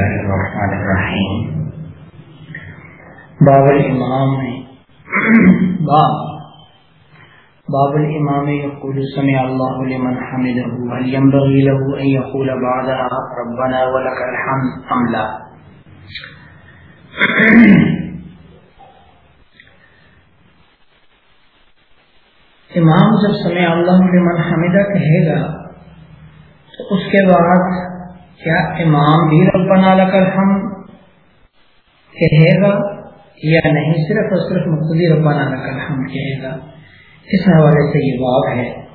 الله الرحمن الرحيم باب الامام باب باب الامام يقول سمع الله لمن حمده هل ينبغي له ان يقول بعدها ربنا ولك الحمد ام لا امام جب سمع اللہ لمن حمدہ کہے گا تو اس کے بعد کیا امام بھی ربنا لک الحمد کہے گا یا نہیں؟ صرف اور صرف مقتدی ربنا لک الحمد کہے گا۔ اس حوالے سے یہ باب ہے۔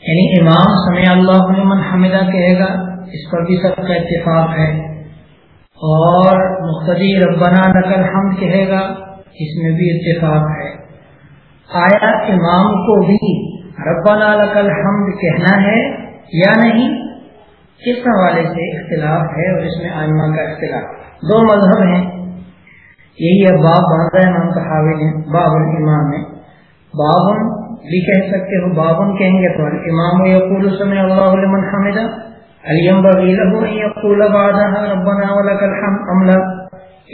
یعنی امام سمع اللہ لمن حمدہ کہے گا، اس پر بھی سب کا اتفاق ہے۔ اور مقتدی ربنا لک الحمد کہے گا، اس میں بھی اتفاق ہے۔ آیا امام کو بھی ربنا لک الحمد کہنا ہے یا نہیں؟ اس حوالے سے اختلاف ہے اور اس میں آئمہ کا اختلاف؟ دو مذہب ہیں۔ یہی ہے باب باندھا امام صحابی نے باب الامام میں بابن، بھی کہہ سکتے ہو، بابن کہیں گے تو امام یقول سمع اللہ لمن حمدہ علیم بغیلہ یقول بعدها ربنا ولک الحمد املا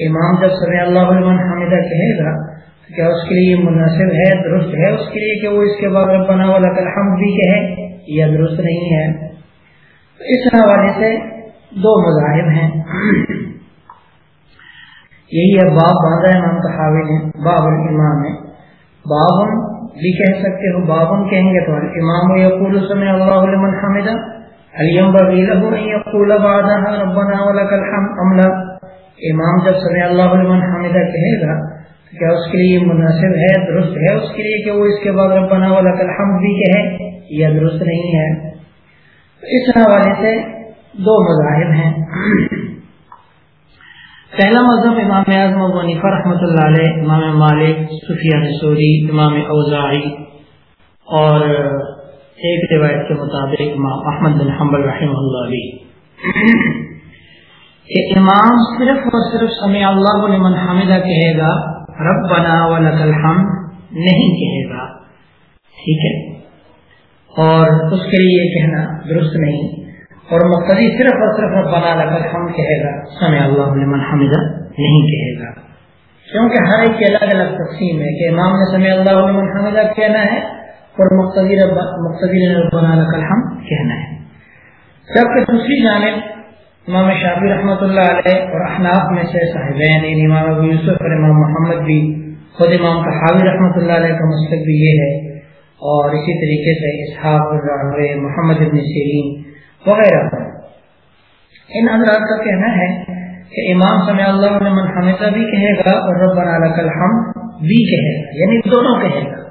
امام جب سمع اللہ لمن حمدہ کہے گا کیا اس کے لیے مناسب ہے، درست ہے؟ اس کے لیے کہ وہ اس کے بعد ربنا ولک الحمد بھی کہے یا درست نہیں ہے۔ اس حوالے سے دو مذاہب ہیں۔ یہی ہے باب باندھا امام تحاوی نے، باب الامام میں بابن، بھی کہہ سکتے ہو، بابن کہیں گے تو امام یقول سمع اللہ لمن حمدہ علیم بغیلہ یقول بعدها ربنا ولک الحمد املا امام جب سمع اللہ لمن حمدہ کہے گا کیا اس کے لیے مناسب ہے، درست ہے اس کے لیے کہ وہ اس کے بعد ربنا ولک الحمد بھی کہے؟ یا درست نہیں ہے۔ اس حوالے سے دو مذاہب ہیں۔ پہلا مذہب امام اعظم ونیفا رحمۃ اللہ علیہ، امام مالک، سفیان سوری، امام اوزاعی اور ایک روایت کے مطابق امام احمد بن حنبل رحمہ اللہ علیہ۔ کہ امام صرف اور صرف سمع اللہ لمن حمدہ کہے گا، ربنا ولک الحمد نہیں کہے گا۔ ٹھیک ہے۔ اور اس کے لیے کہنا درست نہیں۔ اور مقتدی صرف اور صرف ربنا لک الحمد کہے گا، سمع اللہ لمن حمدہ، نہیں کہے گا۔ کیونکہ ہر ایک کی الگ الگ تقسیم ہے کہ امام نے سمع اللہ لمن حمدہ کہنا ہے اور مقتدی رب، مقتدی ربنا لک الحمد کہنا ہے۔ جبکہ دوسری جانب امام شافی رحمۃ اللہ علیہ اور احناف میں سے صاحبین یعنی امام ابو یوسف اور امام محمد بھی، خود امام تحاوی رحمۃ اللہ علیہ کا مسلک بھی یہ ہے اور اسی طریقے سے اسحاق محمد ابن سیرین وغیرہ ان حضرات کا کہنا ہے کہ امام سمع اللہ علیہ حمدہ بھی کہے گا اور ربنا لک الحمد بھی کہے گا یعنی دونوں کہے گا۔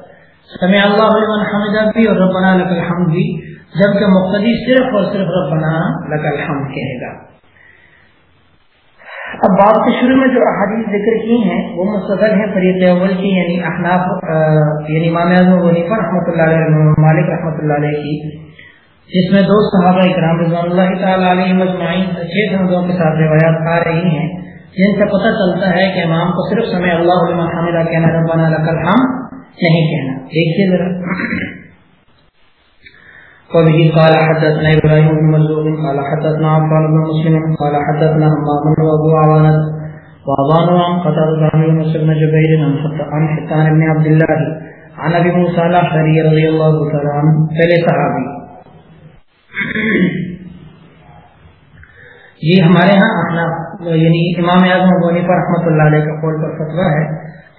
سمع اللہ علیہ حمدہ بھی اور ربنا لک الحمد بھی، جبکہ مقتدی صرف اور صرف ربنا لک الحمد کہے گا۔ اب بات کے شروع میں جو احادیث ذکر کی ہیں، وہ مستقل ہیں، فریق اول کی یعنی احناف یعنی امام اعظم ونیفا رحمۃ اللہ علیہ مالک رحمۃ اللہ علیہ کی، جس میں دو صحابہ اکرام رضوان اللہ تعالیٰ علیہ مجمعین چھ سندوں کے ساتھ روایات آ رہی ہیں، جن سے پتہ چلتا ہے کہ امام کو صرف سمع اللہ علیہ حاملہ کہنا ربنا لک الحمد نہیں کہنا۔ دیکھیے ذرا۔ وبه جی، قال حدثنا ابراهيم بن مرزوق قال حدثنا عفان بن مسلم، قال حدثنا همام وابو عوانة وابان عن قتادة عن يونس بن جبير عن حسان بن عبد الله عن ابي موسى الاشعري رضي الله تعالى عنه پہلے صحابی۔ یہ ہمارے ہاں اپنا یعنی امام اعظم ابو حنیفہ رحمۃ اللہ علیہ کا قول پر فتویٰ ہے۔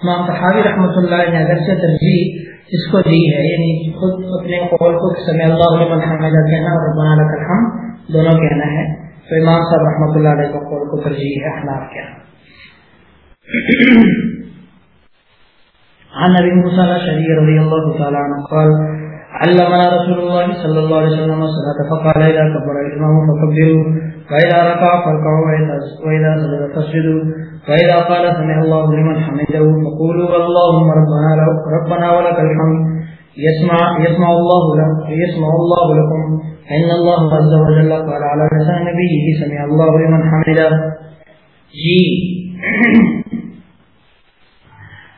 امام صحابی رحمۃ اللہ علیہ نے اگر سے ترجیح اس کو دی ہے یعنی خود اپنے قول کو سمی اللہ علیہ حمدہ کہنا اور ربنا لک الحمد دونوں کہنا ہے۔ تو امام صاحب رحمۃ اللہ علیہ کا قول کو ترجیح ہے احناف کیا عن نبی موسى شریع رضی اللہ تعالیٰ عنہ قال علمنا رسول الله صلى الله عليه وسلم الصلاه فقال اذا كبر الامام فكبروا واذا ركع فاركعوا واذا سجد فاسجدوا فإذا قال سمع الله لمن حمده فقولوا اللهم ربنا ربنا ولك الحمد، يسمع يسمع الله لكم يسمع الله لكم، إن الله عز وجل قال على لسان نبيه سمع الله لمن حمده. جی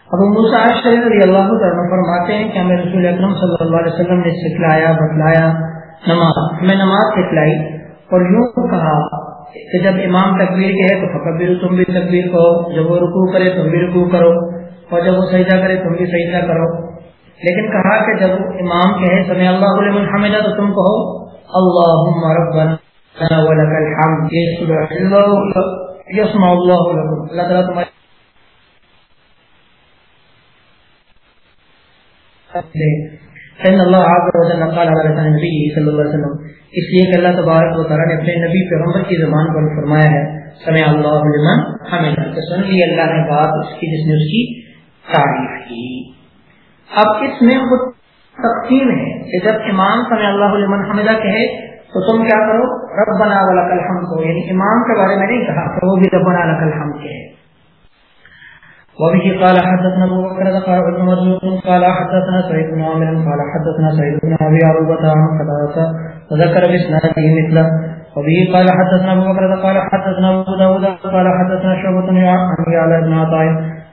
ابو موسیٰ عشری رضی اللہ عنہ فرماتے ہیں کہ ہمیں رسول اکرم صلی اللہ علیہ وسلم نے سکھلایا، بتلایا، نماز، ہمیں نماز سکھلائی اور یوں کہا کہ جب امام تکبیر کہے تو فکبیر تم بھی تکبیر کہو، جب وہ رکوع کرے تم بھی رکوع کرو اور جب وہ سجدہ کرے تم بھی سجدہ کرو۔ لیکن کہا کہ جب امام کہے، سمع اللہ علیہ حمدہ، تو تم کہو، اللہم ربنا ولک الحمد. یسمع اللہ لکم۔ اللہ تعالیٰ تمہاری فإن الله عز وجل قال على لسان النبي صلى الله عليه وسلم۔ اس لیے کہ اللہ تبارک و تعالی نے اپنے نبی پیغمبر کی زبان پر فرمایا ہے، سمع اللہ لمن حمدہ۔ کہ سن لی اللہ نے بات اس کی، جس نے اس کی تعریف کی۔ اب اس میں خود تقسیم ہے کہ جب امام سمع اللہ لمن حمدہ کہے، تو تم کیا کرو؟ ربنا ولک الحمد۔ یعنی امام کے بارے میں نہیں کہا تو وہ بھی ربنا لک الحمد کہے۔ وبه قال حدثنا ابو بكر قال ابن مرزوق قال حدثنا سعيد بن عامر قال حدثنا سعيد بن ابي عروبه عن قتاده وذكر باسناده مثله. وبه قال حدثنا ابو بكر قال حدثنا ابو داود قال حدثنا شعبة عن يعلى بن عطاء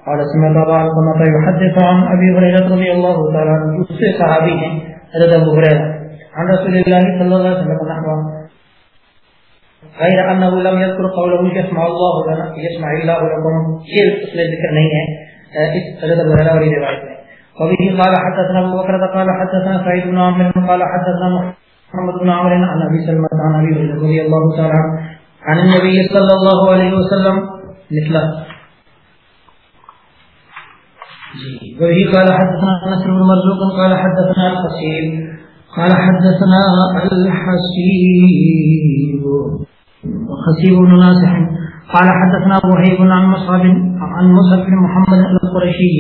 قال سمعت ابا علقمة يحدث عن ابي هريرة رضي الله تعالى عنه. اس سے صحابی ہیں، حضرت ابو هريرة. عن رسول الله صلى الله عليه وسلم نحوه. غیر انه لم يذكر قوله يسمع الله لنا يسمع الله لكم یہ اس میں ذکر نہیں ہے اس حضرت ابو ہریرہ والی روایت میں۔ وبه قال حدثنا ابو بكر قال حدثنا سعيد بن عامر قال حدثنا محمد بن عامر عن ابي سلمة عن ابي هريرة رضي الله تعالى عن النبي صلى الله عليه وسلم۔ مثله جی، وبه قال حدثنا نصر بن مرزوق قال حدثنا الحسين قال حدثنا الحسيب وخسيب بن ناصح. قال حدثنا وهيب عن مصعب عن مصعب بن محمد القرشي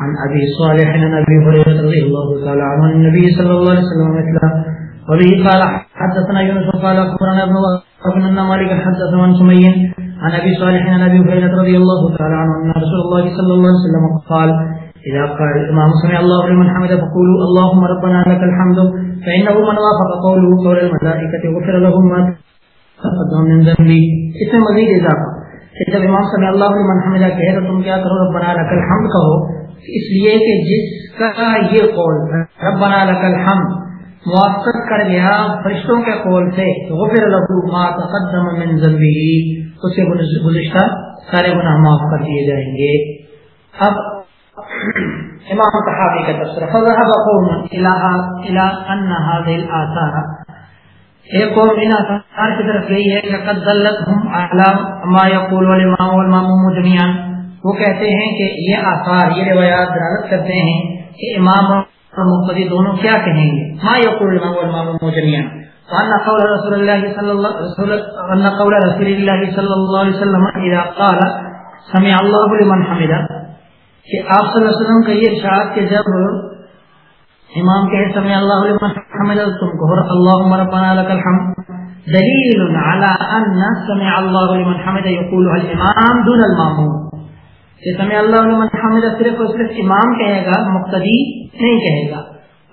عن ابي صالح عن ابي هريره رضي الله تعالى عنه النبي صلى الله عليه وسلم مثله وبه قال حدثنا يونس قال اخبرنا ابن وهب ان مالك حدثنا عن سمي عن ابي صالح عن ابي هريره رضي الله تعالى عنه ان رسول الله صلى الله عليه وسلم قال اذا قال الامام سمع الله لمن حمده فقولوا اللهم ربنا لك الحمد فانه من وافق قوله قول الملائكه غفر له ما اس میں مزید اضافہ۔ کہ جب امام صلی اللہ علیہ وسلم کہے تو تم کیا کرو؟ ربنا لک الحمد کہو۔ اس لیے کہ جس کا یہ قول ربنا لک الحمد موافقت کر گیا فرشتوں کے قول سے، غفر له ما تقدم من ذنبه اس سے گزشتہ سارے گناہ معاف کر دیے جائیں گے۔ اب امام صحابی کا تبصرہ فذهب قوم الى الى ان هذه الاثار ایک اور ان آثار کی طرف یہی ہے کہ قد دلتهم ما يقول الامام والماموم جميعا وہ کہتے ہیں کہ یہ آثار، یہ روایات دلالت کرتے ہیں کہ امام اور مقتدی دونوں کیا کہیں گے؟ ما يقول الامام والماموم جميعا وان قول رسول الله صلى الله رسول ان قول رسول الله صلى الله عليه وسلم اذا قال، سمع الله لمن حمده۔ کہ آپ صلی اللہ علیہ وسلم کا یہ ارشاد کہ جب امام کہے، سمع اللہ لمن حمد تم کہو اللهم ربنا لك الحمد دلیل على ان سمع اللہ لمن حمد يقولها الامام دون الماموم کہ سمع اللہ لمن حمد صرف اور صرف امام کہے گا، مقتدی نہیں کہے گا۔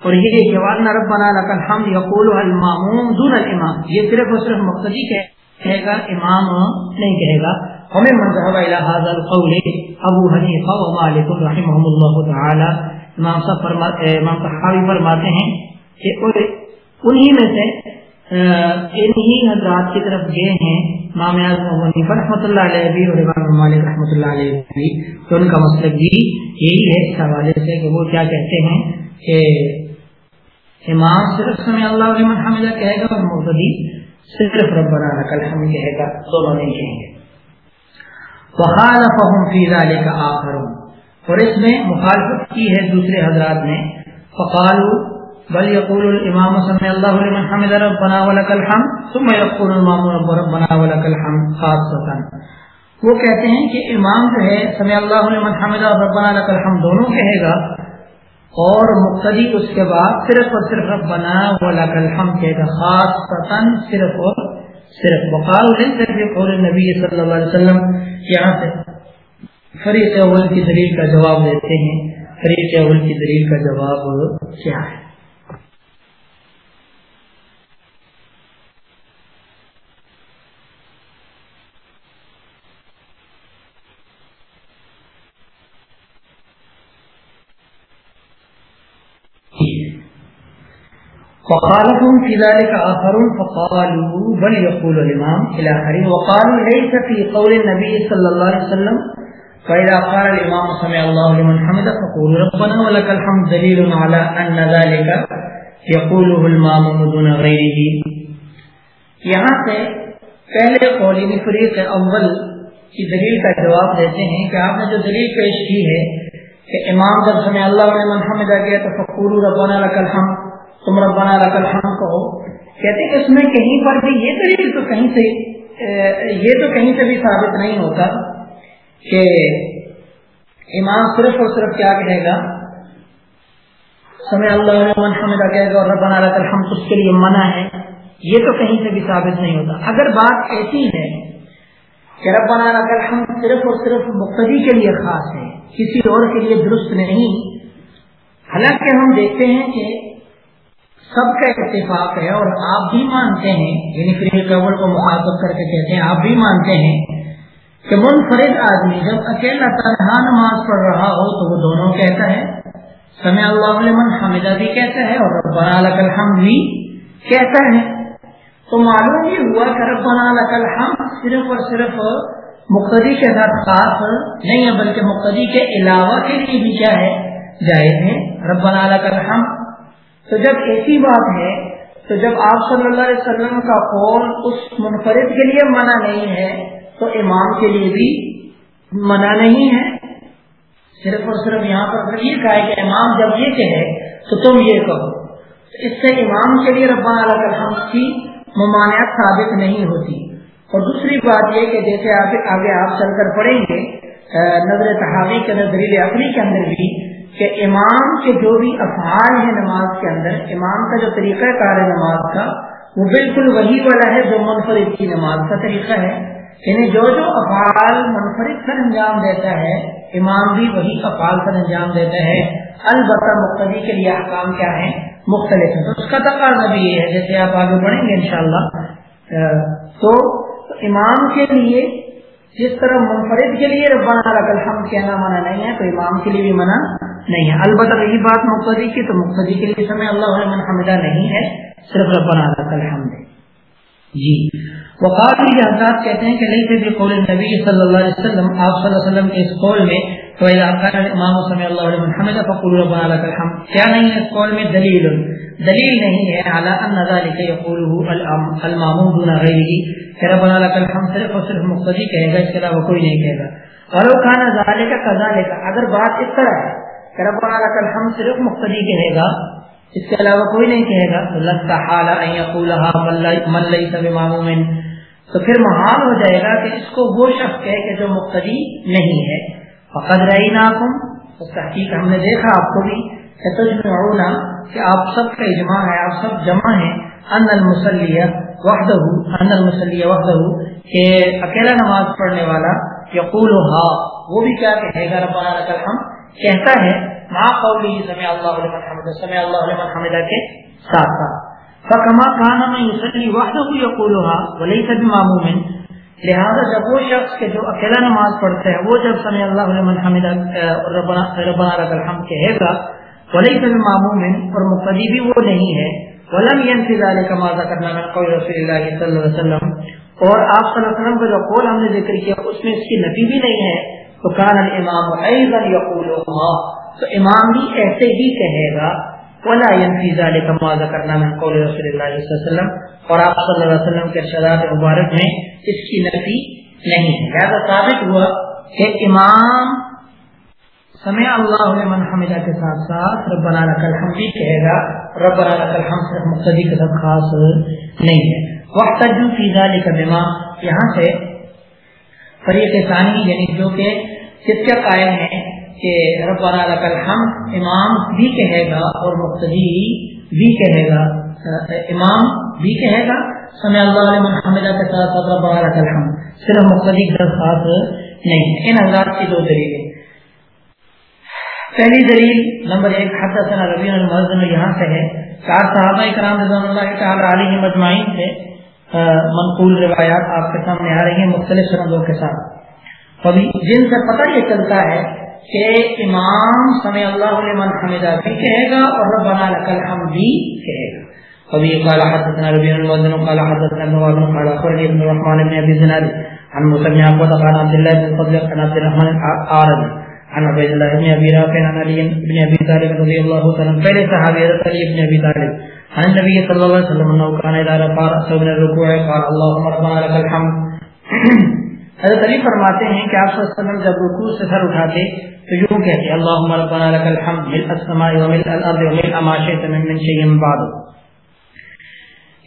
اور یہ کہ ربنا لك الحمد يقولها الماموم دون الامام یہ صرف اور صرف مقتدی کہے گا، امام نہیں کہے گا۔ ہمیں مذہب الى هذا القول ابو حنیفہ و مالک رحمهم اللہ تعالی امام صاحب فرماتے ہیں کہ انہی میں سے انہی حضرات کی طرف گئے ہیں امام اعظم حنیفہ رحمۃ اللہ علیہ بھی، اور امام مالک رحمۃ اللہ علیہ بھی۔ تو ان کا مسلک بھی یہی ہے اس حوالے سے کہ وہ کیا کہتے ہیں کہ امام صرف سمع اللہ علیہ حمدہ کہے گا اور مبتدی صرف ربنا لک الحمد کہے گا، دونوں نہیں کہیں گے۔ وخالفهم في ذلك آخرون۔ اور اس میں مخالفت کی ہے دوسرے حضرات نے۔ فقالوا بل يقول الامام سمع الله لمن حمد ربنا ولك الحمد، ثم يقول الامام رب ربنا ولك الحمد خاصتا۔ وہ کہتے ہیں کہ امام جو ہے، سمع اللہ لمن حمد ربنا لك الحمد دونوں کہے گا، اور مقتدی اس کے بعد صرف اور صرف ربنا ولك الحمد کہے گا، خاصتا صرف اور صرف۔ وقال ليس في قول النبي صلى الله عليه وسلم یہاں سے فریق اول کی دلیل کا جواب دیتے ہیں۔ فریق اول کی دلیل کا جواب کیا ہے؟ فقالهم في ذلك آخرون فقالوا بل يقول الإمام إلى آخرين. وقالوا ليس في قول النبي صلى الله عليه وسلم. فإذا قال الإمام سمع الله لمن حمد فقولوا ربنا ولك الحمد دليل على أن ذلك يقوله الماموم دون غيره. یہاں سے پہلے قولی فریق اول کی دلیل کا جواب دیتے ہیں کہ آپ نے جو دلیل پیش کی ہے کہ امام جب سمع اللہ لمن حمد گیا تو فقولوا ربنا لك الحمد تم ربنا لك الحمد کہو۔ کہتے کہ اس میں کہیں پر بھی یہ دلیل تو کہیں سے یہ تو کہیں سے بھی ثابت نہیں ہوتا کہ امام صرف اور صرف کیا کہے گا۔ سمے اللہ من حمدہ کہے گا اور ربنا لك الحمد اس کے لیے منع ہے۔ یہ تو کہیں سے بھی ثابت نہیں ہوتا۔ اگر بات ایسی ہے کہ ربنا لك الحمد صرف اور صرف مقتدی کے لیے خاص ہے، کسی اور کے لیے درست نہیں، حالانکہ ہم دیکھتے ہیں کہ سب کا اتفاق ہے اور آپ بھی مانتے ہیں یعنی فریق اول کو مخاطب کر کے کہتے ہیں، آپ بھی مانتے ہیں کہ منفرد آدمی جب اکیلا تنہا نماز پڑھ رہا ہو تو وہ دونوں کہتا ہے۔ سمع اللہ لمن حمدہ بھی کہتا ہے اور ربنا لک الحمد بھی کہتا ہے۔ تو معلوم یہ ہوا کہ ربنا لک الحمد صرف اور صرف مقتدی کے ساتھ خاص نہیں ہے، بلکہ مقتدی کے علاوہ کے لیے بھی کیا ہے؟ جائز ہے۔ ربنا لک الحمد تو جب ایسی بات ہے، تو جب آپ صلی اللہ علیہ وسلم کا قول اس منفرد کے لیے منع نہیں ہے، تو امام کے لیے بھی منع نہیں ہے۔ صرف اور صرف یہاں پر یہ کہا ہے کہ امام جب یہ کہے، تو تم یہ کہو۔ اس سے امام کے لیے ربنا الحمد کی ممانعت ثابت نہیں ہوتی۔ اور دوسری بات یہ کہ جیسے آگے آپ چل کر پڑھیں گے نظر تحاوی کے نظریل اپنی کے اندر بھی کہ امام کے جو بھی افعال ہیں نماز کے اندر، امام کا جو طریقہ کار ہے نماز کا، وہ بالکل وہی والا ہے جو منفرد کی نماز کا طریقہ ہے۔ یعنی جو جو افعال منفرد سر انجام دیتا ہے، امام بھی وہی افعال سر انجام دیتا ہے۔ البتہ مقتدی کے لیے احکام کیا ہیں؟ مختلف ہیں۔ تو اس کا تقاضا بھی یہ ہے، جیسے آپ آگے بڑھیں گے انشاءاللہ۔ تو امام کے لیے جس طرح منفرد کے لیے ربنا لک الحمد کہنا منع نہیں ہے، تو امام کے لیے بھی منع نہیں ہے۔ البتہ رہی بات مقتدی کی تو مقتدی کے لیے سمے اللہ من حمدہ نہیں ہے، صرف ربنا لک الحمد جی۔ وقال یہ حضرات کہتے ہیں کہ نہیں تھے قول نبی صلی اللہ علیہ وسلم، آپ صلی اللہ علیہ وسلم کے اس قول میں، تو امام سمی اللہ علیہ حمد فقول ربنا لك الحمد۔ کیا نہیں ہے اس قول میں؟ دلیل۔ دلیل نہیں ہے اعلی ان ذلك يقوله المامون دون غیره، کہ ربنا لك الحمد صرف اور صرف مقتدی کہے گا، اس کے علاوہ کوئی نہیں کہے گا۔ اور ولو كان ذلك كذلك، اگر بات اس طرح ہے ربنا لك الحمد صرف مقتدی کہے گا، اس کے علاوہ کوئی نہیں کہے گا لگتا حال من لئی سب تو پھر محال ہو جائے گا کہ اس کو وہ شخص کہے کہ جو مقتدی نہیں ہے۔ فقد رہی اس کا حقیق ہم نے دیکھا آپ کو بھی، کہ تجمعونا کہ آپ سب کا اجماع ہے، آپ سب جمع ہیں۔ ان المسلیہ وحدہ، ان المسلیہ وحدہ، کہ اکیلا نماز پڑھنے والا یقول وہ بھی کیا کہے گا، ربنا لک الحمد۔ کہتا ہے، ما قولی سمع اللہ لمن حمد سمع اللہ لمن حمد کے ساتھ ساتھ۔ فکما کانا میں یسلی وحدہ یقولها وليس بماموم لہذا جب وہ شخص کے جو اکیلا نماز پڑھتا ہے، وہ جب سمع اللہ لمن حمد ربنا ربنا لك الحمد کہے گا، وليس بماموم اور مقتدی بھی وہ نہیں ہے۔ ولم ينفي ذلك ما ذكرنا من قول رسول الله صلی اللہ علیہ وسلم۔ اور آپ صلی اللہ علیہ وسلم کا جو قول ہم نے ذکر کیا، اس میں اس کی نفی بھی نہیں ہے۔ تو کان الامام ایضا یقولها تو امام بھی ایسے ہی کہے گا، ولا ينفي ذلك ما ذكرنا من قول رسول الله صلی اللہ علیہ وسلم۔ اور آپ صلی اللہ علیہ وسلم کے ارشادات مبارک میں اس کی نفی نہیں ہے۔ لہذا ثابت ہوا کہ امام سمع اللہ لمن حمدہ کے ساتھ ساتھ ربنا لك الحمد بھی کہے گا، ربنا لك الحمد صرف مقتدی کے ساتھ خاص نہیں ہے۔ وقت فی ذلك بما، یہاں سے فریق ثانی یعنی جو کہ کس کے قائم ہے کہ ربنا لک الحمد، امام بھی کہے گا اور مقتدی بھی کہے گا امام بھی کہے گا، سمع اللہ علیہ محمدہ کے ساتھ ربنا لک الحمد۔ صرف مقتدی کے ساتھ نہیں، ان حضرات کی دو دلیلیں پہلی دلیل نمبر ایک، حدثنا ربیع المعظم یہاں سے ہے، چار صحابہ کرام رضوان اللہ تعالی علیہ مجمعین سے منقول روایات آپ کے سامنے آ رہی ہیں مختلف سندوں کے ساتھ۔ جن سے پتہ یہ چلتا ہے کہ امام سمع اللہ علیہ حمدہ بھی کہے گا اور ربنا لک الحمد بھی کہے گا۔ ابي قال حدثنا ربيع بن قال حدثنا ابن قال اخبرني ابن الرحمن بن ابي زناد، عن مسلم عقبة قال عبد الله بن فضل، عن عبد الرحمن العارض عن عبيد الله بن ابي رافع، عن علي بن ابي طالب رضي الله تعالى عنه پہلے صحابی حضرت علی بن ابی طالب، عن النبي صلى الله عليه وسلم انه كان اذا رفع راسه من الركوع قال اللهم ربنا لك الحمد۔ حضرت علی فرماتے ہیں کہ آپ صلی اللہ علیہ وسلم جب رکوع سے سر اٹھاتے تو یوں کہتے اللهم ربنا لك الحمد ملء السماء وملء الارض وملء ما شئت من من شيء بعد.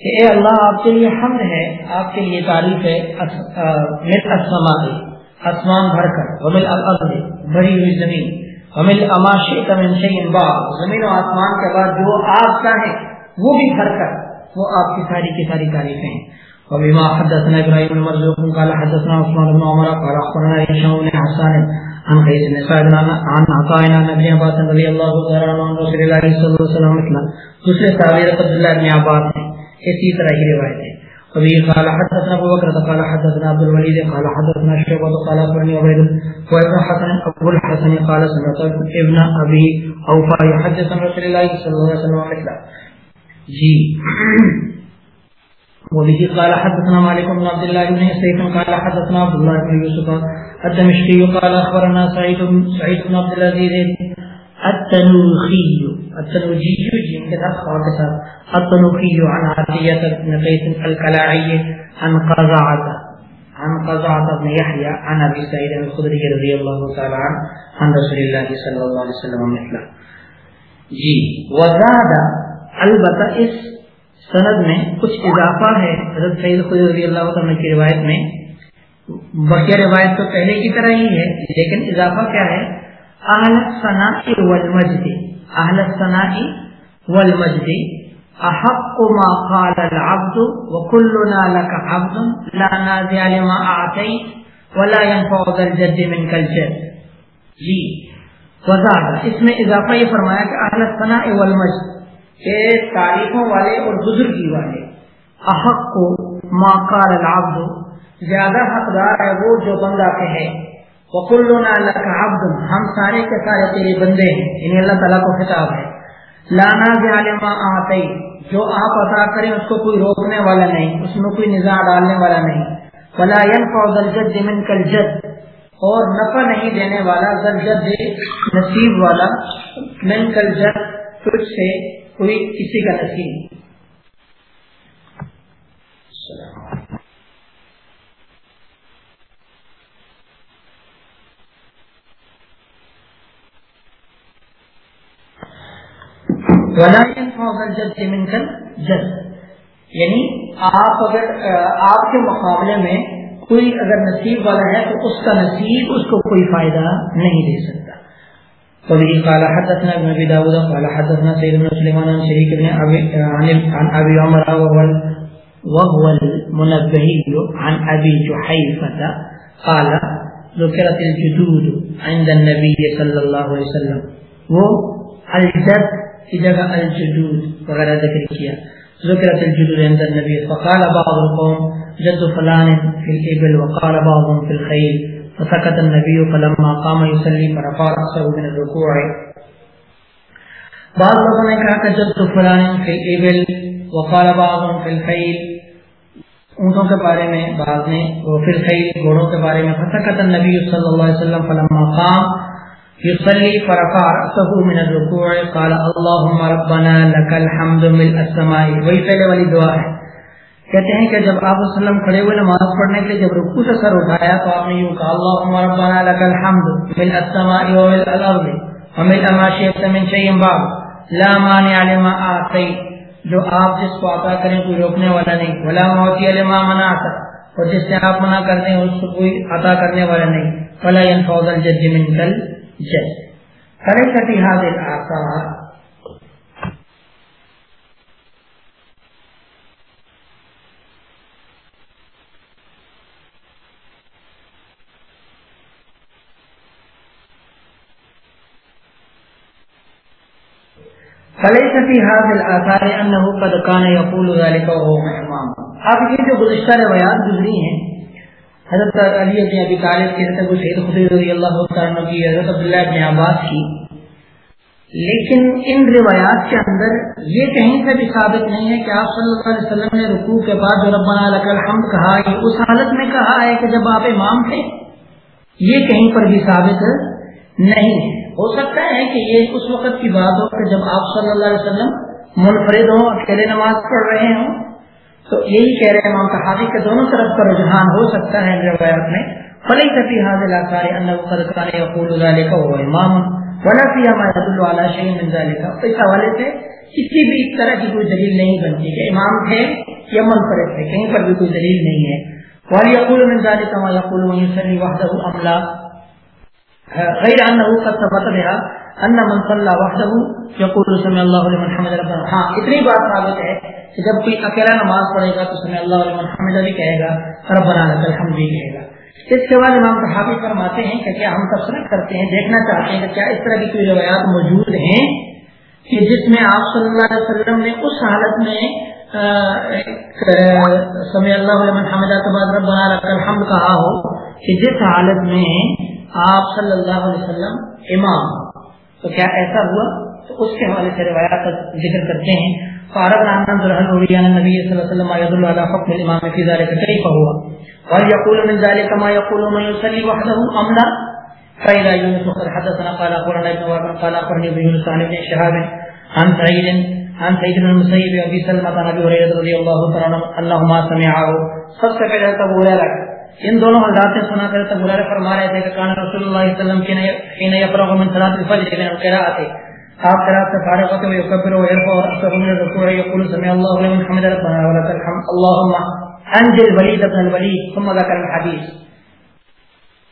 کہ اے اللہ، آپ کے لیے حمد ہے، آپ کے لیے تعریف ہے مل اسمان اسمان بھر کر ومل الارض، بھری ہوئی زمین ومل اماشی من شیء بعد۔ زمین و آسمان کے بعد جو آپ چاہیں وہ بھی بھر کر، وہ آپ کی ساری کی ساری تعریفیں ہیں۔ وبما حدثنا ابراهيم بن مرزوق قال حدثنا عثمان بن عمر قال اخبرنا هشام بن حسان عن قيس بن سعد عن عطاء عن ابن عباس رضي الله تعالى عنه عن رسول الله صلى الله عليه وسلم مثلا. دوسرے صحابی عبد الله بن عباس ہیں، اسی طرح کی روایت ہے۔ ابھی قال حدثنا ابو بکر، قال حدثنا عبد الوليد قال حدثنا شعبة قال اخبرني عبيد وابن حسن، ابو الحسن قال سمعت ابن ابي اوفى يحدث عن رسول الله صلى الله عليه وسلم مثلا۔ جی۔ وبه قال حدثنا مالك بن عبد الله بن سيف قال حدثنا عبد الله بن يوسف الدمشقي قال اخبرنا سعيد بن سعيد بن عبد العزيز التنوخي التنوجي جن کے ساتھ خواہ کے ساتھ التنوخي عن عطية بن قيس الكلاعي عن قزعة عن قزعة بن يحيى عن ابي سعيد الخدري رضي الله تعالى عنه عن رسول الله صلى الله عليه وسلم مثله جی وزاد البتہ اس سند میں کچھ اضافہ ہے۔ حضرت سعید خود رضی اللہ عنہ کی روایت میں بقیہ روایت تو پہلے کی طرح ہی ہے، لیکن اضافہ کیا ہے؟ اہل ثنا والمجد۔ اہل ثنا والمجد۔ احق ما قال العبد وكلنا لك عبد، لا نازع لما اعطيت ولا ينفع ذا الجد منك الجد۔ جی۔ وزاد اس میں اضافہ یہ فرمایا کہ اہل ثنا والمجد۔ کہ تاریخوں والے اور بزرگی والے۔ احق کو ماکار العبد، زیادہ حقدار ہے وہ جو بندہ کہے۔ وکل اللہ کا عبد، ہم سارے کے سارے تیرے بندے ہیں۔ یعنی اللہ تعالیٰ کو خطاب ہے۔ لانا ظالما آتے جو آپ عطا کریں اس کو کوئی روکنے والا نہیں، اس میں کوئی نظام ڈالنے والا نہیں۔ فلا ينفع الجد من کل جد اور نفع نہیں دینے والا زلجد نصیب والا من کل جد تجھ سے کوئی کسی کا نصیب جد من کر جد یعنی آپ اگر، آپ کے مقابلے میں کوئی اگر نصیب والا ہے تو اس کا نصیب اس کو کوئی فائدہ نہیں دے سکتا۔ وبه قال حدثنا ابن ابي داود قال حدثنا سيد بن سليمان عن شريك بن ابي عن ابي عمر وهو وهو المنبهي عن ابي جحيفه قال ذكرت الجدود عند النبي صلى الله عليه وسلم. وہ الجد کی جگہ الجدود وغیرہ ذکر کیا ذکرت الجدود عند النبي فقال بعض القوم جد فلان في الابل وقال بعضهم في الخيل. فسكت النبي فلما قام يصلي فرفع رأسه من الركوع بعض لوگوں نے کہا کہ جد فلان فی الابل وقال بعضهم في الخيل اونٹوں کے بارے میں بعض نے، وہ فی الخيل گھوڑوں کے بارے میں فسكت النبي صلی اللہ علیہ وسلم فلما قام يصلي فرفع رأسه من الركوع قال اللهم ربنا لك الحمد ملء السماء. وہی پہلے والی دعا ہے۔ کہتے ہیں کہ جب آپ وسلم کھڑے ہوئے نماز پڑھنے کے لیے جب رکو سے سر اٹھایا تو آپ نے یوں کہا اللہ ربنا لك الحمد من السماء ومن الارض ومن ما شئت من شيء بعد، لا مانع لما اعطيت جو آپ جس کو عطا کریں کوئی روکنے والا نہیں، ولا موتی لما منعت، اور جس سے آپ منع کرتے ہیں اس کو کوئی عطا کرنے والا نہیں، فلا ينفع الجد منك الجد فليست هذه الاثار فليس في هذه الآثار أنه قد كان يقول ذلك وهو محمام اب یہ جو گزشتہ روایات گزری ہیں، حضرت علی ابن ابی طالب کی حضرت ابو سید خدی رضی اللہ عنہ کی، حضرت عبداللہ ابن عباس کی۔ لیکن ان روایات کے اندر یہ کہیں سے بھی ثابت نہیں ہے کہ آپ صلی اللہ علیہ وسلم نے رکوع کے بعد جو ربنا لک الحمد کہا، یہ اس حالت میں کہا ہے کہ جب آپ امام تھے، یہ کہیں پر بھی ثابت نہیں۔ ہے ہو سکتا ہے کہ یہ اس وقت کی بات ہو کہ جب آپ صلی اللہ علیہ وسلم منفرد ہوں اکیلے نماز پڑھ رہے ہوں، تو یہی کہہ رہے ہیں امام صحابی کے دونوں طرف کا رجحان ہو سکتا ہے روایت میں۔ فلئی کبھی حاضر امام بڑا پیا والا شہید منظا لکھا اس حوالے سے کسی بھی اس طرح کی کوئی دلیل نہیں بنتی کہ امام تھے یا منفرد تھے، کہیں پر بھی کوئی دلیل نہیں ہے۔ والی یقول منظا لکھا یقول وحدہ عملہ غیر انه قد ثبت بها ان من صلى وحده يقول سمع الله لمن حمد ربنا ہاں اتنی بات ثابت ہے کہ جب کوئی اکیلا نماز پڑھے گا تو سمع الله لمن حمد بھی کہے گا، ربنا لك الحمد بھی کہے گا۔ اس کے بعد امام صحابی فرماتے ہیں کہ کیا ہم تبصرہ کرتے ہیں، دیکھنا چاہتے ہیں کہ کیا اس طرح کی کوئی روایات موجود ہیں کہ جس میں آپ صلی اللہ علیہ وسلم نے اس حالت میں سمی اللہ حمد ربنا لک الحمد کہا ہو کہ جس حالت میں آپ صلی اللہ علیہ وسلم امام تو کیا ایسا ہوا؟ تو اس کے حوالے سے روایات ذکر کرتے ہیں۔ فارغ نام نبی صلی اللہ علیہ وسلم اللہ حکم امام فی ذلك ہوا من ذلك ما يقول من يصلي وحده ام لا؟ فإذا يونس قد حدثنا، قال أخبرنا ابن وهب، قال أخبرني ابن يونس عن ابن شهاب عن سعيد، عن بن المسيب، أبي سلمة، عن أبي هريرة رضي الله تعالى عنه ما سمعه سب سے پہلے ابو ان دونوں حضرات سے سنا کر ابو ہریرہ فرما رہے تھے کہ کان رسول اللہ علیہ وسلم حين يفرغ من صلاة الفجر من القراءة آپ قراءت سے فارغ ہوتے ہوئے يكبر ويرفع رأسه من الركوع يقول سمع الله لمن حمد ربنا و ولك الحمد. اللهم انجل ولید ابن الولید ثم ذکر الحدیث۔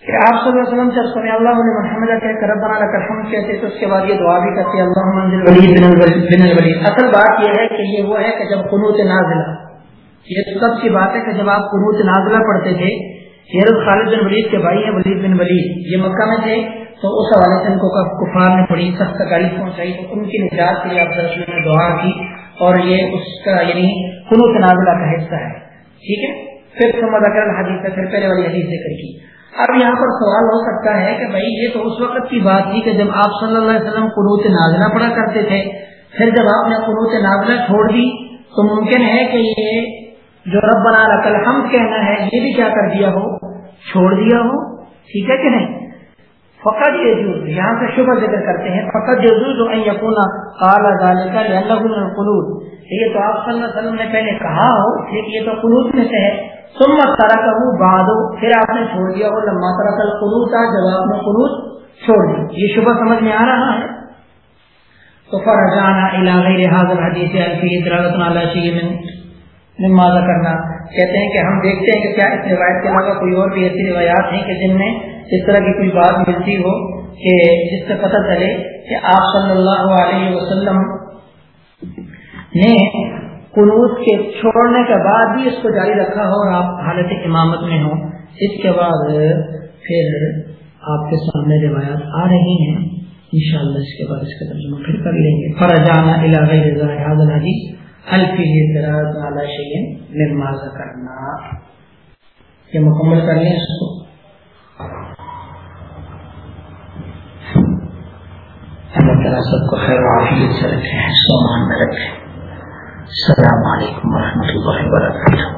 کہ آپ صلی اللہ علیہ وسلم جب سمع اللہ علیہ محمد کہ ربنا لك الحمد کہتے تو اس کے بعد یہ دعا بھی کرتے اللهم انزل ولید بن الولید۔ اصل بات یہ ہے کہ یہ وہ ہے کہ جب قنوت نازلہ یہ سب کی بات ہے کہ جب آپ قنوت نازلہ پڑھتے تھے، حیرت خالد بن ولید کے بھائی ہیں ولید بن ولید، یہ مکہ میں تھے، تو اس حوالے سے ان کو کفار نے بڑی سخت تکالیف پہنچائی، تو ان کی نجات کے لیے آپ رسول نے دعا کی اور یہ اس کا یعنی قنوت نازلہ کا حصہ ہے۔ ٹھیک ہے؟ پھر ذکر حدیث پھر پہلے والی حدیث ذکر کی۔ اب یہاں پر سوال ہو سکتا ہے کہ بھائی یہ تو اس وقت کی بات تھی کہ جب آپ صلی اللہ علیہ وسلم قنوت نازلہ پڑا کرتے تھے، پھر جب آپ نے قنوت نازلہ چھوڑ دی، تو ممکن ہے کہ یہ جو رب بنا رکل ہم کہنا ہے، یہ بھی کیا کر دیا ہو؟ چھوڑ دیا ہو؟ ٹھیک ہے کہ نہیں؟ فقط یجوز، یہاں سے شبہ ذکر کرتے ہیں فقط یجوز ان یکونا قال ذالک لانه من القلوب یہ تو آپ صلی اللہ علیہ وسلم نے پہلے کہا ہو، لیکن یہ تو قلوب میں سے ہے۔ ثم ترکہ بعد پھر آپ نے چھوڑ دیا ہو، لما ترک القلوب تھا جب آپ نے قلوب چھوڑ دی یہ شبہ سمجھ میں آ رہا ہے؟ تو فرجانا الى غیر هذا الحديث الفی دلالت علی شیء من مما ذکرنا کہتے ہیں کہ ہم دیکھتے ہیں کہ کیا اس روایت کے علاوہ کوئی اور بھی ایسی روایات ہیں کہ جن میں اس طرح کی کوئی بات ملتی ہو کہ جس سے پتہ چلے کہ آپ صلی اللہ علیہ وسلم نے قنوط کے چھوڑنے کے بعد بھی اس کو جاری رکھا ہو اور آپ حالت امامت میں ہوں۔ اس کے بعد پھر آپ کے سامنے روایات آ رہی ہیں۔ انشاءاللہ اس کے بعد اس کا ترجمہ پھر کر لیں گے۔ فرجانا الہی حاضر حدیث حلفی اعتراض اعلیٰ شیئن نرماز کرنا یہ مکمل کر لیں اس کو۔ اللہ تعالیٰ سب کو خیر وافیت سے رکھے سامان میں رکھے السلام علیکم ورحمۃ اللہ وبرکاتہ۔